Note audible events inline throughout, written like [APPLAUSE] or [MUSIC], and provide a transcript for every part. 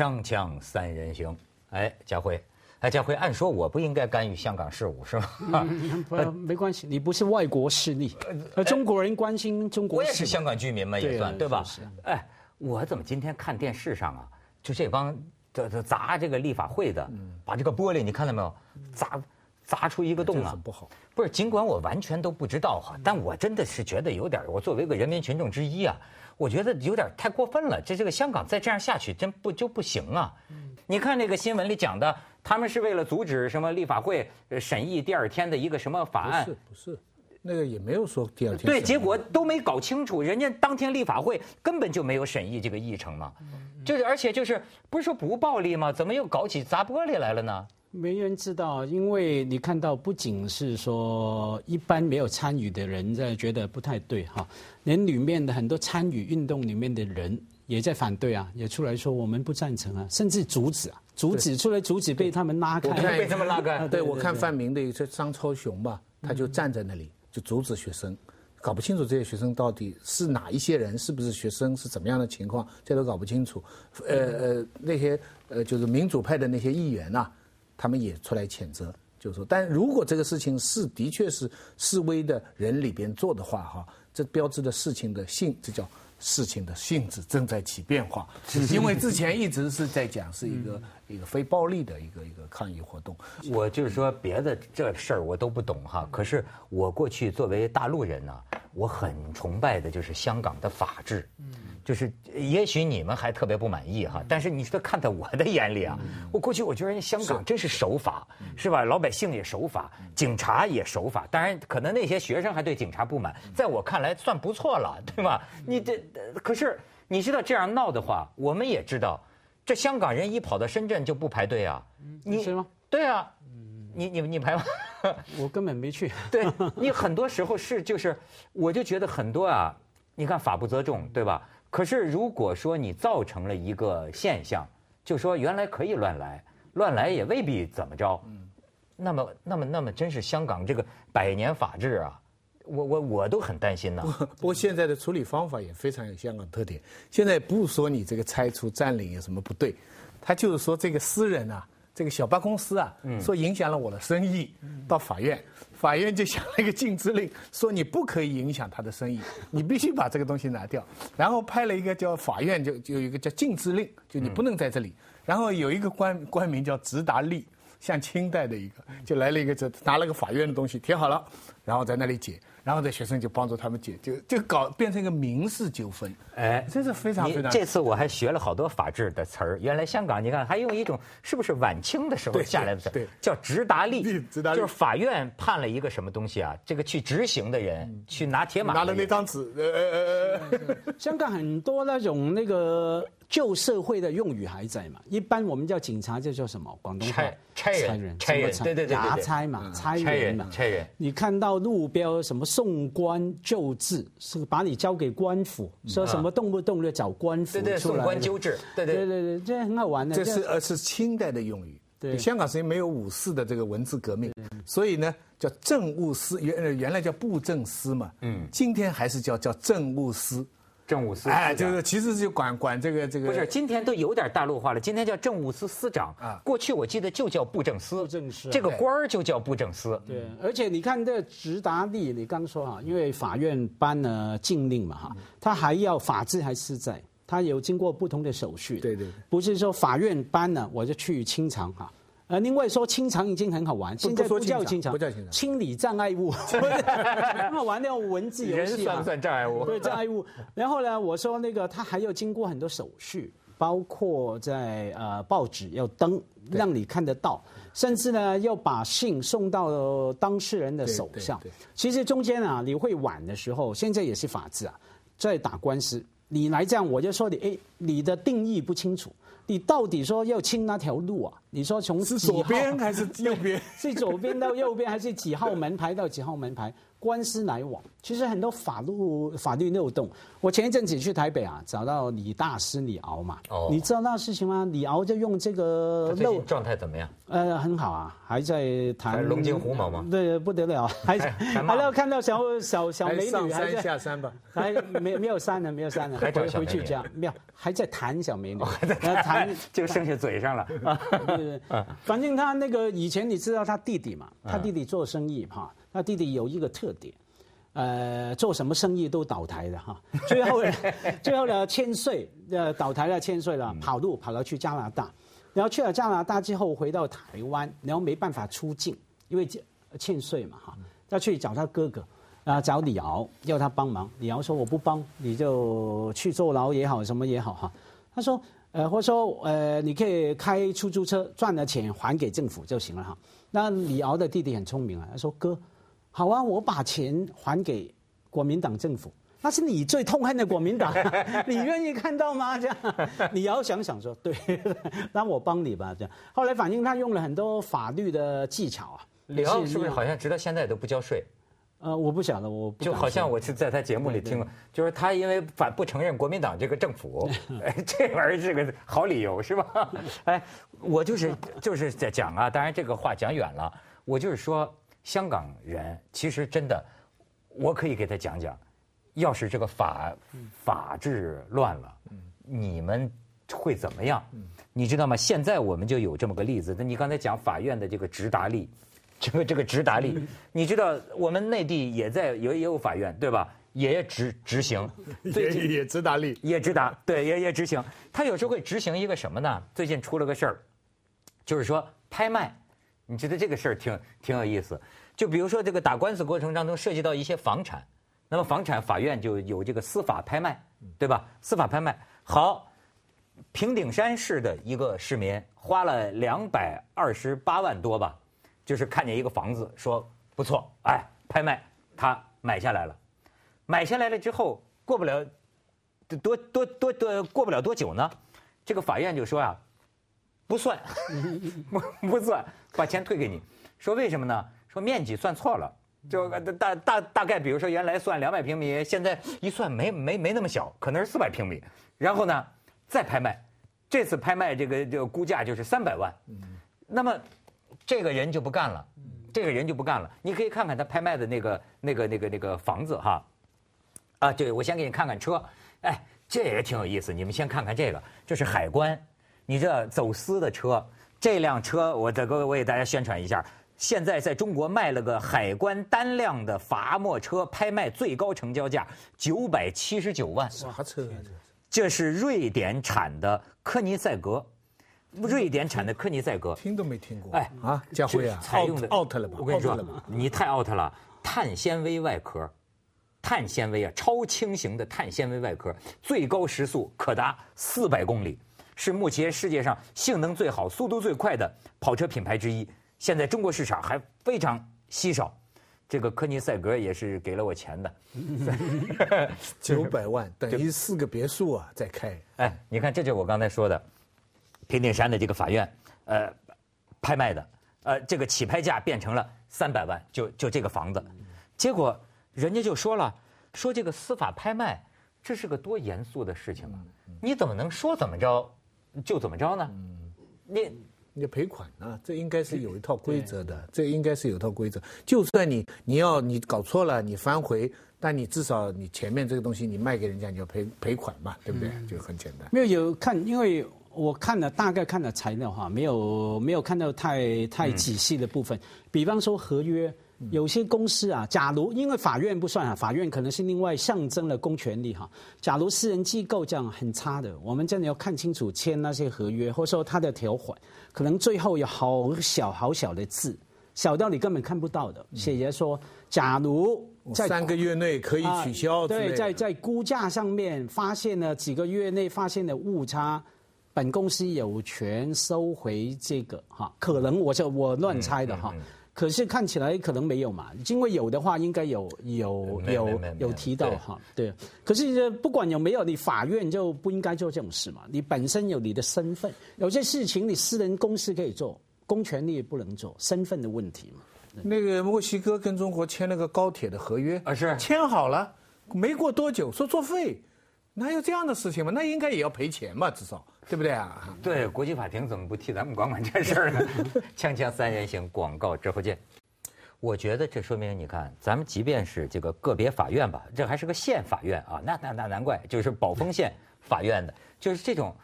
锵锵三人行，哎，家辉，哎，家辉，按说我不应该干预香港事务是吗？不，[LAUGHS] 没关系，你不是外国势力，呃，中国人关心中国。我也是香港居民嘛，也算对吧？哎，我怎么今天看电视上啊，就这帮这这砸这个立法会的，把这个玻璃你看到没有？砸砸出一个洞啊！不好，不是，尽管我完全都不知道哈，但我真的是觉得有点，我作为一个人民群众之一啊。我觉得有点太过分了，这这个香港再这样下去真不就不行啊？你看那个新闻里讲的，他们是为了阻止什么立法会审议第二天的一个什么法案？不是不是，那个也没有说第二天。对，结果都没搞清楚，人家当天立法会根本就没有审议这个议程嘛，就是而且就是不是说不暴力吗？怎么又搞起砸玻璃来了呢？没人知道，因为你看到不仅是说一般没有参与的人在觉得不太对哈，连里面的很多参与运动里面的人也在反对啊，也出来说我们不赞成啊，甚至阻止啊，阻止出来阻止被他们拉开，被他们拉开。对我看范明的一个张超雄吧，他就站在那里就阻止学生，搞不清楚这些学生到底是哪一些人，是不是学生，是怎么样的情况，这都搞不清楚。呃呃，那些呃就是民主派的那些议员呐。他们也出来谴责，就是说，但如果这个事情是的确是示威的人里边做的话，哈，这标志的事情的性，这叫事情的性质正在起变化。因为之前一直是在讲是一个一个非暴力的一个一个抗议活动。我就是说别的这事儿我都不懂哈，可是我过去作为大陆人呢，我很崇拜的就是香港的法治。嗯就是，也许你们还特别不满意哈，但是你说看在我的眼里啊，我过去我觉得香港真是守法，是吧？老百姓也守法，警察也守法。当然，可能那些学生还对警察不满，在我看来算不错了，对吧？你这可是你知道这样闹的话，我们也知道，这香港人一跑到深圳就不排队啊？你是吗？对啊，你你你排吗？[LAUGHS] 我根本没去。对 [LAUGHS] 你很多时候是就是，我就觉得很多啊，你看法不责众，对吧？可是，如果说你造成了一个现象，就说原来可以乱来，乱来也未必怎么着。嗯，那么，那么，那么，真是香港这个百年法治啊，我我我都很担心呐。[LAUGHS] 不过现在的处理方法也非常有香港特点。现在不说你这个拆除占领有什么不对，他就是说这个私人啊，这个小巴公司啊，说影响了我的生意，到法院。法院就下了一个禁止令，说你不可以影响他的生意，[LAUGHS] 你必须把这个东西拿掉。然后派了一个叫法院就就有一个叫禁止令，就你不能在这里。然后有一个官官名叫直达利，像清代的一个，就来了一个这拿了个法院的东西贴好了，然后在那里解。然后这学生就帮助他们解，就就搞变成一个民事纠纷，哎，真是非常非常。这次我还学了好多法治的词儿。原来香港你看还用一种是不是晚清的时候 [LAUGHS] 下来的词，叫直达利，[LAUGHS] 直达利就是法院判了一个什么东西啊，这个去执行的人去拿铁马拿了那张纸，呃呃呃，[LAUGHS] 香港很多那种那个。旧社会的用语还在嘛？一般我们叫警察，就叫什么？广东话差人，差人，对对对牙差嘛，差人嘛，差人。你看到路标什么送官救治，是把你交给官府，说什么动不动就找官府对对，送官救治，对对对对，这很好玩的。这是呃是清代的用语。对，香港是没有五四的这个文字革命，所以呢叫政务司，原原来叫布政司嘛，嗯，今天还是叫叫政务司。政务司哎，就是其实就管管这个这个。不是，今天都有点大陆化了。今天叫政务司司长啊，过去我记得就叫布政司，布政司这个官儿就叫布政司。对，而且你看这直达利，你刚说哈，因为法院颁了禁令嘛哈，他还要法治还是在，他有经过不同的手续。对对，不是说法院颁了我就去清偿哈。呃，另外说清偿已经很好玩，现在不叫清偿，不叫清偿，清理障碍物，[LAUGHS] 很好玩那种文字游戏算不算障碍物？对，障碍物。然后呢，我说那个他还要经过很多手续，包括在呃报纸要登，让你看得到，甚至呢要把信送到当事人的手上。其实中间啊，你会晚的时候，现在也是法治啊，在打官司，你来这样，我就说你，哎，你的定义不清楚。你到底说要清那条路啊？你说从是左边还是右边？[LAUGHS] 是左边到右边，还是几号门牌到几号门牌？官司来往，其实很多法律法律漏洞。我前一阵子去台北啊，找到李大师李敖嘛。哦。你知道那事情吗？李敖就用这个漏状态怎么样？呃，很好啊，还在谈龙精虎猛吗？对，不得了，[LAUGHS] 还还要看到小小小美女，还下山吧？还没没有山呢，没有山呢，还回回去家没有，还还在谈小美女，然后谈 [LAUGHS] 就剩下嘴上了 [LAUGHS] 啊。对对对，反正他那个以前你知道他弟弟嘛，他弟弟做生意哈，他弟弟有一个特点，呃，做什么生意都倒台的哈。[LAUGHS] 最后呢，[LAUGHS] 最后呢，欠税，呃，倒台了，欠税了，跑路跑了去加拿大，然后去了加拿大之后回到台湾，然后没办法出境，因为欠欠税嘛哈，要去找他哥哥。啊，找李敖要他帮忙，李敖说我不帮，你就去坐牢也好，什么也好哈。他说，呃，或者说，呃，你可以开出租车赚了钱还给政府就行了哈。那李敖的弟弟很聪明啊，他说哥，好啊，我把钱还给国民党政府，那是你最痛恨的国民党，[LAUGHS] 你愿意看到吗？这样，你要想想说，对，[LAUGHS] 那我帮你吧。这样，后来反映他用了很多法律的技巧啊。李敖是不是好像直到现在都不交税？呃，我不晓得，我就好像我是在他节目里听过，就是他因为反不承认国民党这个政府，哎，[LAUGHS] 这玩意儿是个好理由是吧？哎，我就是就是在讲啊，当然这个话讲远了，我就是说香港人其实真的，我可以给他讲讲，要是这个法法治乱了，你们会怎么样？你知道吗？现在我们就有这么个例子，那你刚才讲法院的这个直达力。[LAUGHS] 这个这个直达力，[LAUGHS] 你知道我们内地也在有也有法院对吧？也执执行，[LAUGHS] 也也直达力，也直达，对，也也执行。他有时候会执行一个什么呢？最近出了个事儿，就是说拍卖，你觉得这个事儿挺挺有意思。就比如说这个打官司过程当中涉及到一些房产，那么房产法院就有这个司法拍卖，对吧？司法拍卖好，平顶山市的一个市民花了两百二十八万多吧。就是看见一个房子，说不错，哎，拍卖，他买下来了。买下来了之后，过不了多多多多过不了多久呢，这个法院就说啊，不算，[LAUGHS] 不不算，把钱退给你。说为什么呢？说面积算错了，就大大大概，比如说原来算两百平米，现在一算没没没那么小，可能是四百平米。然后呢，再拍卖，这次拍卖这个这个估价就是三百万。那么。这个人就不干了，这个人就不干了。你可以看看他拍卖的那个、那个、那个、那个房子哈。啊，对，我先给你看看车。哎，这也挺有意思。你们先看看这个，这是海关，你这走私的车。这辆车，我再给我给大家宣传一下。现在在中国卖了个海关单辆的罚没车，拍卖最高成交价九百七十九万。啥车啊？这是瑞典产的科尼赛格。瑞典产的科尼赛格，听都没听过。哎啊，家辉啊，采用的 out 了吧？我跟你说，你太 out 了。碳纤维外壳，碳纤维啊，超轻型的碳纤维外壳，最高时速可达四百公里，是目前世界上性能最好、速度最快的跑车品牌之一。现在中国市场还非常稀少。这个科尼赛格也是给了我钱的，[LAUGHS] 九百万等于四个别墅啊，在开。哎，你看，这就是我刚才说的。平顶山的这个法院，呃，拍卖的，呃，这个起拍价变成了三百万，就就这个房子，结果人家就说了，说这个司法拍卖，这是个多严肃的事情啊，你怎么能说怎么着就怎么着呢？嗯你你赔款呢？这应该是有一套规则的，这应该是有一套规则。就算你你要你搞错了，你反悔，但你至少你前面这个东西你卖给人家，你要赔赔款嘛，对不对？就很简单。没有有看，因为。我看了大概看了材料哈，没有没有看到太太仔细的部分。比方说合约，有些公司啊，假如因为法院不算啊，法院可能是另外象征了公权力哈。假如私人机构这样很差的，我们真的要看清楚签那些合约，或者说它的条款，可能最后有好小好小的字，小到你根本看不到的，写着说，假如在三个月内可以取消。对，在在估价上面发现了几个月内发现的误差。本公司有权收回这个哈，可能我就我乱猜的哈，可是看起来可能没有嘛，因为有的话应该有有有有提到哈，对。可是不管有没有，你法院就不应该做这种事嘛，你本身有你的身份，有些事情你私人公司可以做，公权力不能做，身份的问题嘛。那个墨西哥跟中国签了个高铁的合约啊，是签好了，没过多久说作废。哪有这样的事情嘛？那应该也要赔钱嘛，至少对不对啊？对，国际法庭怎么不替咱们管管这事儿呢？[LAUGHS] 锵锵三人行，广告之后见。我觉得这说明，你看，咱们即便是这个个别法院吧，这还是个县法院啊，那那那难怪，就是宝丰县法院的，[LAUGHS] 就是这种。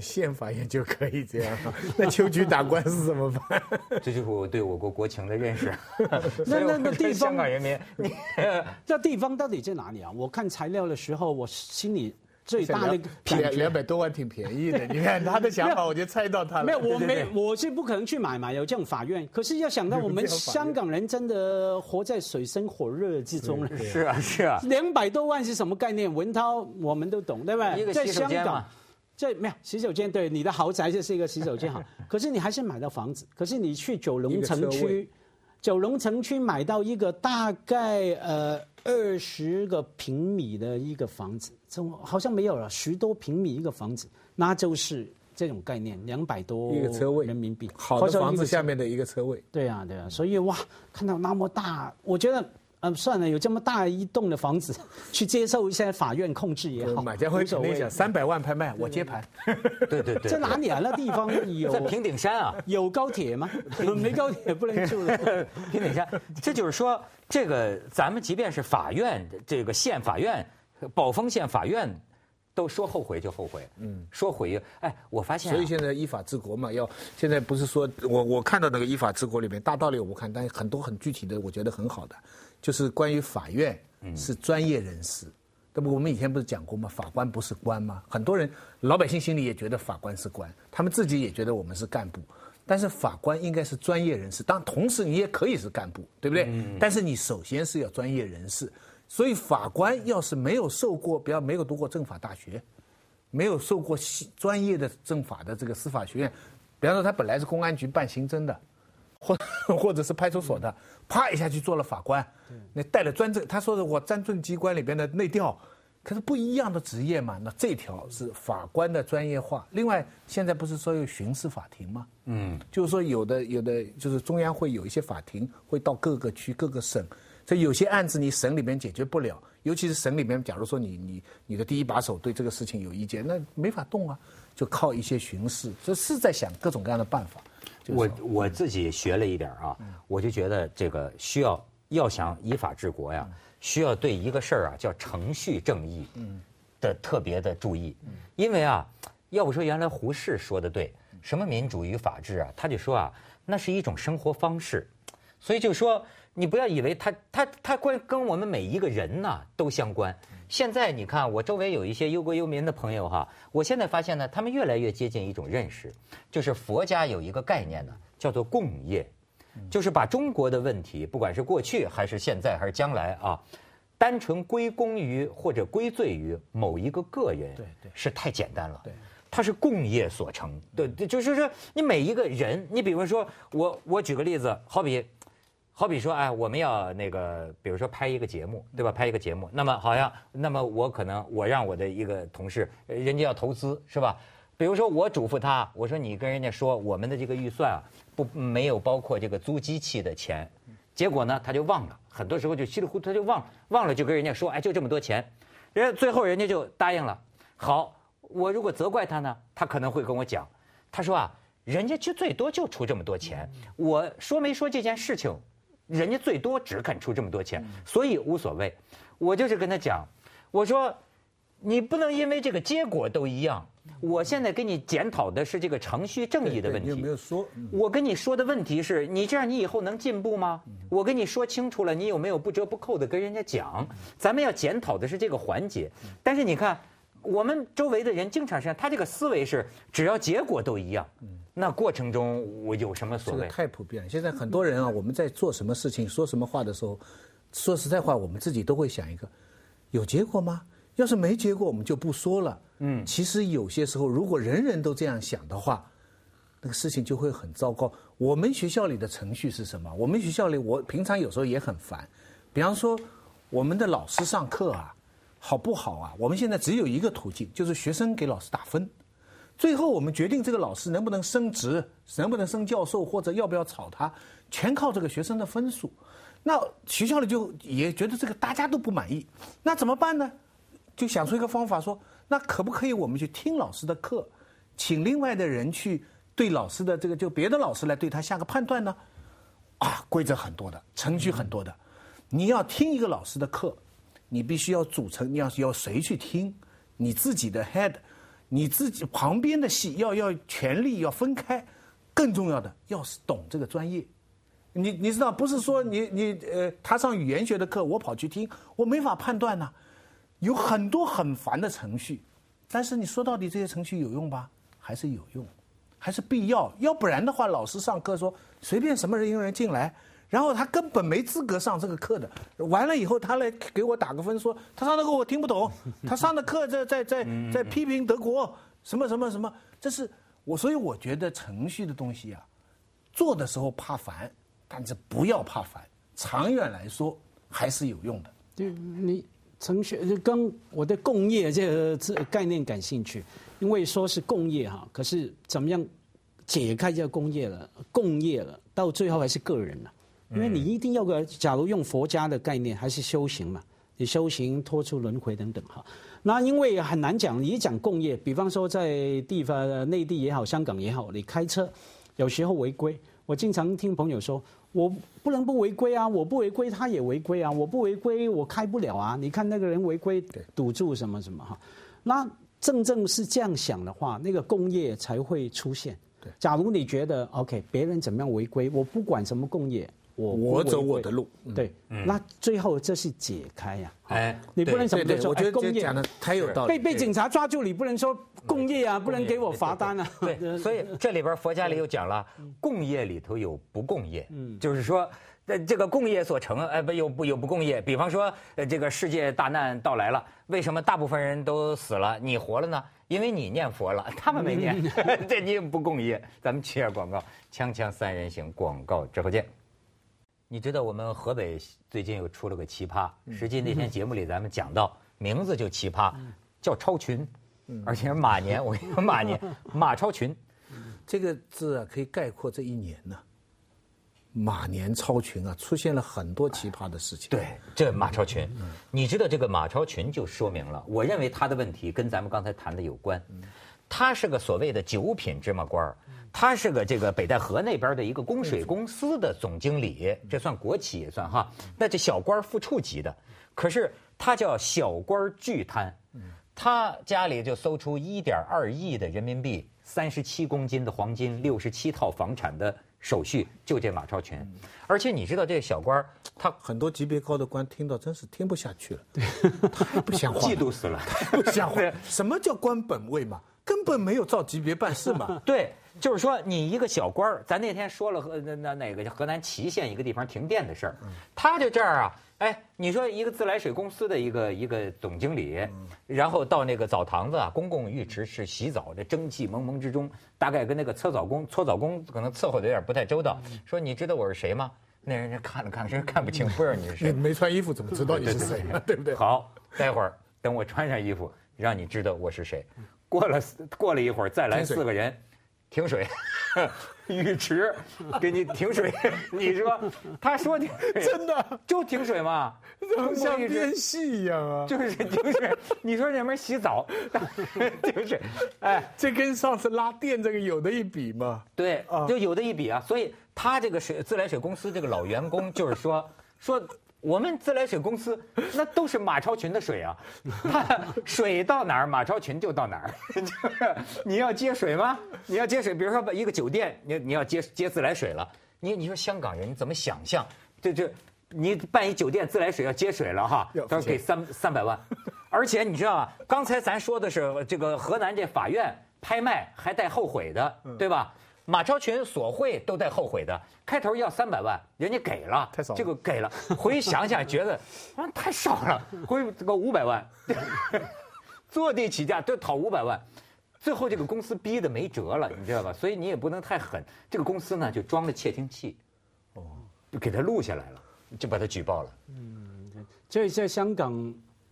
县法院就可以这样，[LAUGHS] 那秋菊打官司怎么办？这就是我对我国国情的认识。那那那地方香港人民，那地方到底在哪里啊？我看材料的时候，我心里最大的便宜两百多万挺便宜的。你看他的想法，我就猜到他了。没有，我没，我是不可能去买嘛。有这种法院，可是要想到我们 [LAUGHS] 香港人真的活在水深火热之中了。是啊，是啊。两百多万是什么概念？文涛我们都懂，对吧？在香港。这没有洗手间，对你的豪宅就是一个洗手间好，[LAUGHS] 可是你还是买到房子。可是你去九龙城区，九龙城区买到一个大概呃二十个平米的一个房子，这好像没有了，十多平米一个房子，那就是这种概念，两百多一个车位人民币，好的房子下面的一个车位。对啊，对啊，所以哇，看到那么大，我觉得。嗯，算了，有这么大一栋的房子，去接受一下法院控制也好。买家会肯定想三百万拍卖，我接盘。对对对。在哪里啊？那地方有？在平顶山啊。有高铁吗？[LAUGHS] 没高铁不能住。平顶山，这就是说，这个咱们即便是法院，这个县法院，宝丰县法院，都说后悔就后悔。嗯。说悔，哎，我发现。所以现在依法治国嘛，要现在不是说我我看到那个依法治国里面大道理我不看，但很多很具体的，我觉得很好的。就是关于法院是专业人士，那么我们以前不是讲过吗？法官不是官吗？很多人老百姓心里也觉得法官是官，他们自己也觉得我们是干部，但是法官应该是专业人士。当同时你也可以是干部，对不对？但是你首先是要专业人士。所以法官要是没有受过，比方没有读过政法大学，没有受过专业的政法的这个司法学院，比方说他本来是公安局办刑侦的。或 [LAUGHS] 或者是派出所的，啪一下去做了法官，那带了专政，他说的我专政机关里边的内调，可是不一样的职业嘛。那这条是法官的专业化。另外，现在不是说有巡视法庭吗？嗯，就是说有的有的就是中央会有一些法庭会到各个区各个省，所以有些案子你省里面解决不了，尤其是省里面，假如说你你你的第一把手对这个事情有意见，那没法动啊，就靠一些巡视，这是在想各种各样的办法。我我自己学了一点啊，我就觉得这个需要要想依法治国呀，需要对一个事儿啊叫程序正义的特别的注意，因为啊，要不说原来胡适说的对，什么民主与法治啊，他就说啊，那是一种生活方式，所以就说你不要以为他他他关跟我们每一个人呐都相关。现在你看，我周围有一些忧国忧民的朋友哈，我现在发现呢，他们越来越接近一种认识，就是佛家有一个概念呢，叫做共业，就是把中国的问题，不管是过去还是现在还是将来啊，单纯归功于或者归罪于某一个个人，对对，是太简单了，对，它是共业所成，对对，就是说你每一个人，你比如说我我举个例子，好比。好比说，哎，我们要那个，比如说拍一个节目，对吧？拍一个节目，那么好像，那么我可能我让我的一个同事，人家要投资，是吧？比如说我嘱咐他，我说你跟人家说，我们的这个预算啊，不没有包括这个租机器的钱，结果呢，他就忘了，很多时候就稀里糊涂他就忘了忘了，就跟人家说，哎，就这么多钱，人家最后人家就答应了。好，我如果责怪他呢，他可能会跟我讲，他说啊，人家就最多就出这么多钱，我说没说这件事情。人家最多只肯出这么多钱，所以无所谓。我就是跟他讲，我说，你不能因为这个结果都一样。我现在跟你检讨的是这个程序正义的问题。你有没有说？我跟你说的问题是你这样，你以后能进步吗？我跟你说清楚了，你有没有不折不扣的跟人家讲？咱们要检讨的是这个环节。但是你看，我们周围的人经常是他这个思维是，只要结果都一样。那过程中我有什么所谓？这个太普遍了。现在很多人啊，我们在做什么事情、说什么话的时候，说实在话，我们自己都会想一个：有结果吗？要是没结果，我们就不说了。嗯，其实有些时候，如果人人都这样想的话，那个事情就会很糟糕。我们学校里的程序是什么？我们学校里，我平常有时候也很烦。比方说，我们的老师上课啊，好不好啊？我们现在只有一个途径，就是学生给老师打分。最后我们决定这个老师能不能升职，能不能升教授，或者要不要炒他，全靠这个学生的分数。那学校里就也觉得这个大家都不满意，那怎么办呢？就想出一个方法，说那可不可以我们去听老师的课，请另外的人去对老师的这个就别的老师来对他下个判断呢？啊，规则很多的，程序很多的。你要听一个老师的课，你必须要组成，你要要谁去听？你自己的 head，你自己旁边的戏要要权力要分开，更重要的要是懂这个专业。你你知道，不是说你你呃，他上语言学的课，我跑去听，我没法判断呐。有很多很烦的程序，但是你说到底这些程序有用吧？还是有用，还是必要。要不然的话，老师上课说随便什么人人进来，然后他根本没资格上这个课的。完了以后，他来给我打个分，说他上的课我听不懂，[LAUGHS] 他上的课在在在在批评德国什么什么什么。这是我，所以我觉得程序的东西啊，做的时候怕烦。但是不要怕烦，长远来说还是有用的。对你程序跟我对工业这个这概念感兴趣，因为说是工业哈，可是怎么样解开这个工业了？工业了，到最后还是个人了，因为你一定要个，假如用佛家的概念，还是修行嘛，你修行脱出轮回等等哈。那因为很难讲，你一讲工业，比方说在地方内地也好，香港也好，你开车有时候违规，我经常听朋友说。我不能不违规啊！我不违规，他也违规啊！我不违规，我开不了啊！你看那个人违规，堵住什么什么哈？那正正是这样想的话，那个工业才会出现。对，假如你觉得 OK，别人怎么样违规，我不管什么工业，我我走我的路。对，那最后这是解开呀。哎，你不能什么说？我觉得工业讲的太有道理。被被警察抓住，你不能说工业啊，不能给我罚单啊。对，[LAUGHS] 所以这里边佛家里又讲了，共业里头有不共业，就是说，这个共业所成，哎不有不有不共业。比方说，呃这个世界大难到来了，为什么大部分人都死了，你活了呢？因为你念佛了，[LAUGHS] 他们没念，[LAUGHS] 这你也不共业。咱们切下广告，锵锵三人行，广告之后见。你知道我们河北最近又出了个奇葩，实际那天节目里咱们讲到，名字就奇葩，叫超群，而且是马年，我跟你说马年马超群，这个字啊可以概括这一年呢。马年超群啊，出现了很多奇葩的事情。对，这马超群，你知道这个马超群就说明了，我认为他的问题跟咱们刚才谈的有关，他是个所谓的九品芝麻官儿。他是个这个北戴河那边的一个供水公司的总经理，这算国企也算哈。那这小官副处级的，可是他叫小官巨贪，他家里就搜出一点二亿的人民币、三十七公斤的黄金、六十七套房产的手续，就这马超群。而且你知道这个小官他很多级别高的官听到真是听不下去了，[LAUGHS] 太不像话，嫉妒死了，太不像话。什么叫官本位嘛？根本没有照级别办事嘛。[LAUGHS] 对。就是说，你一个小官儿，咱那天说了河那那哪个河南淇县一个地方停电的事儿，他就这儿啊，哎，你说一个自来水公司的一个一个总经理，然后到那个澡堂子啊，公共浴池是洗澡，这蒸汽蒙蒙之中，大概跟那个搓澡工搓澡工可能伺候的有点不太周到，说你知道我是谁吗？那人家看了看，是看不清，不知道你是谁。[LAUGHS] 没穿衣服怎么知道你是谁？对不对？好，待会儿等我穿上衣服，让你知道我是谁。过了过了一会儿，再来四个人。停水，[LAUGHS] 浴池给你停水，你说，他说你真的就停水吗？怎么像编戏一样啊，就是停水。你说那边洗澡 [LAUGHS] 停水，哎，[LAUGHS] 这跟上次拉电这个有的一比嘛？对，就有的一比啊。所以他这个水自来水公司这个老员工就是说说。我们自来水公司那都是马超群的水啊，[LAUGHS] 水到哪儿马超群就到哪儿。[LAUGHS] 就是你要接水吗？你要接水，比如说一个酒店，你你要接接自来水了，你你说香港人你怎么想象？这这，你办一酒店自来水要接水了哈，要给三三百万，而且你知道吗？刚才咱说的是这个河南这法院拍卖还带后悔的，对吧？马超群索贿都带后悔的，开头要三百万，人家给了，太少，这个给了，回去想想觉得啊太少了，回去这个五百万，[LAUGHS] 坐地起价都讨五百万，最后这个公司逼得没辙了，你知道吧？所以你也不能太狠，这个公司呢就装了窃听器，哦，就给他录下来了，就把他举报了。嗯，所以在香港，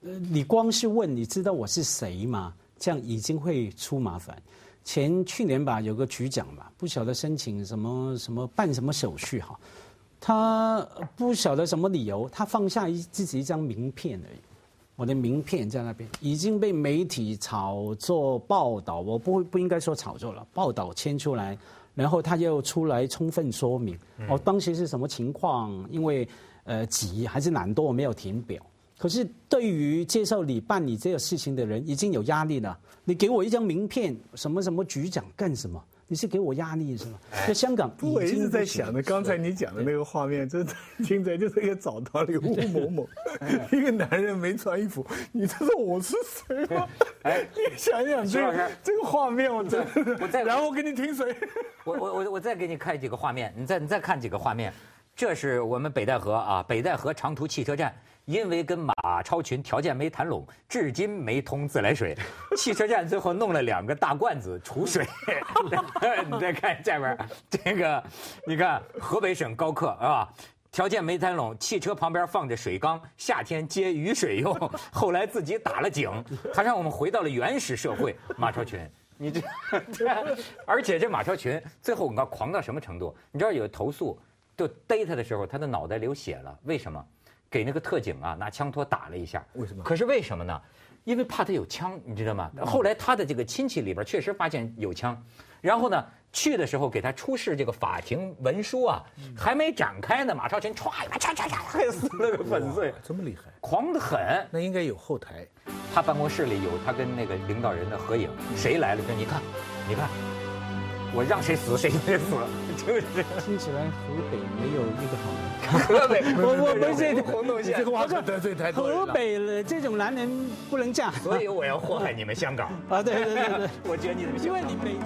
呃，你光是问你知道我是谁吗？这样已经会出麻烦。前去年吧，有个局长吧，不晓得申请什么什么办什么手续哈，他不晓得什么理由，他放下一自己一张名片而已，我的名片在那边已经被媒体炒作报道，我不会不应该说炒作了，报道牵出来，然后他又出来充分说明，哦当时是什么情况，因为呃急还是懒惰没有填表。可是对于接受你办理这个事情的人，已经有压力了。你给我一张名片，什么什么局长干什么？你是给我压力是吗？在香港，我一直在想着刚才你讲的那个画面，真的听起来就是一个澡堂里吴某某，[LAUGHS] 一个男人没穿衣服，你知道我是谁吗？[LAUGHS] 哎，你想想这个这个画面，我真的，我再然后我给你听谁？我我我我再给你看几个画面，你再你再看几个画面，这是我们北戴河啊，北戴河长途汽车站。因为跟马超群条件没谈拢，至今没通自来水。[LAUGHS] 汽车站最后弄了两个大罐子储水。[LAUGHS] [LAUGHS] 你再看下面，这个，你看河北省高客啊，条件没谈拢，汽车旁边放着水缸，夏天接雨水用。后来自己打了井，他让我们回到了原始社会。马超群，你这，而且这马超群最后你看狂到什么程度？你知道有投诉，就逮他的时候，他的脑袋流血了，为什么？给那个特警啊拿枪托打了一下，为什么？可是为什么呢？因为怕他有枪，你知道吗？后来他的这个亲戚里边确实发现有枪，然后呢去的时候给他出示这个法庭文书啊，还没展开呢，马超群歘一把歘歘歘撕了个粉碎，这么厉害，狂得很。那应该有后台，他办公室里有他跟那个领导人的合影，谁来了说你看，你看。我让谁死谁就死，[LAUGHS] 就是听起来河北没有一个好人。河北，[LAUGHS] 我我不是红洞县，这个话得罪太多河北了，这种男人不能嫁。[LAUGHS] 所以我要祸害你们香港。啊，对对对对，我觉得你们，因为你没。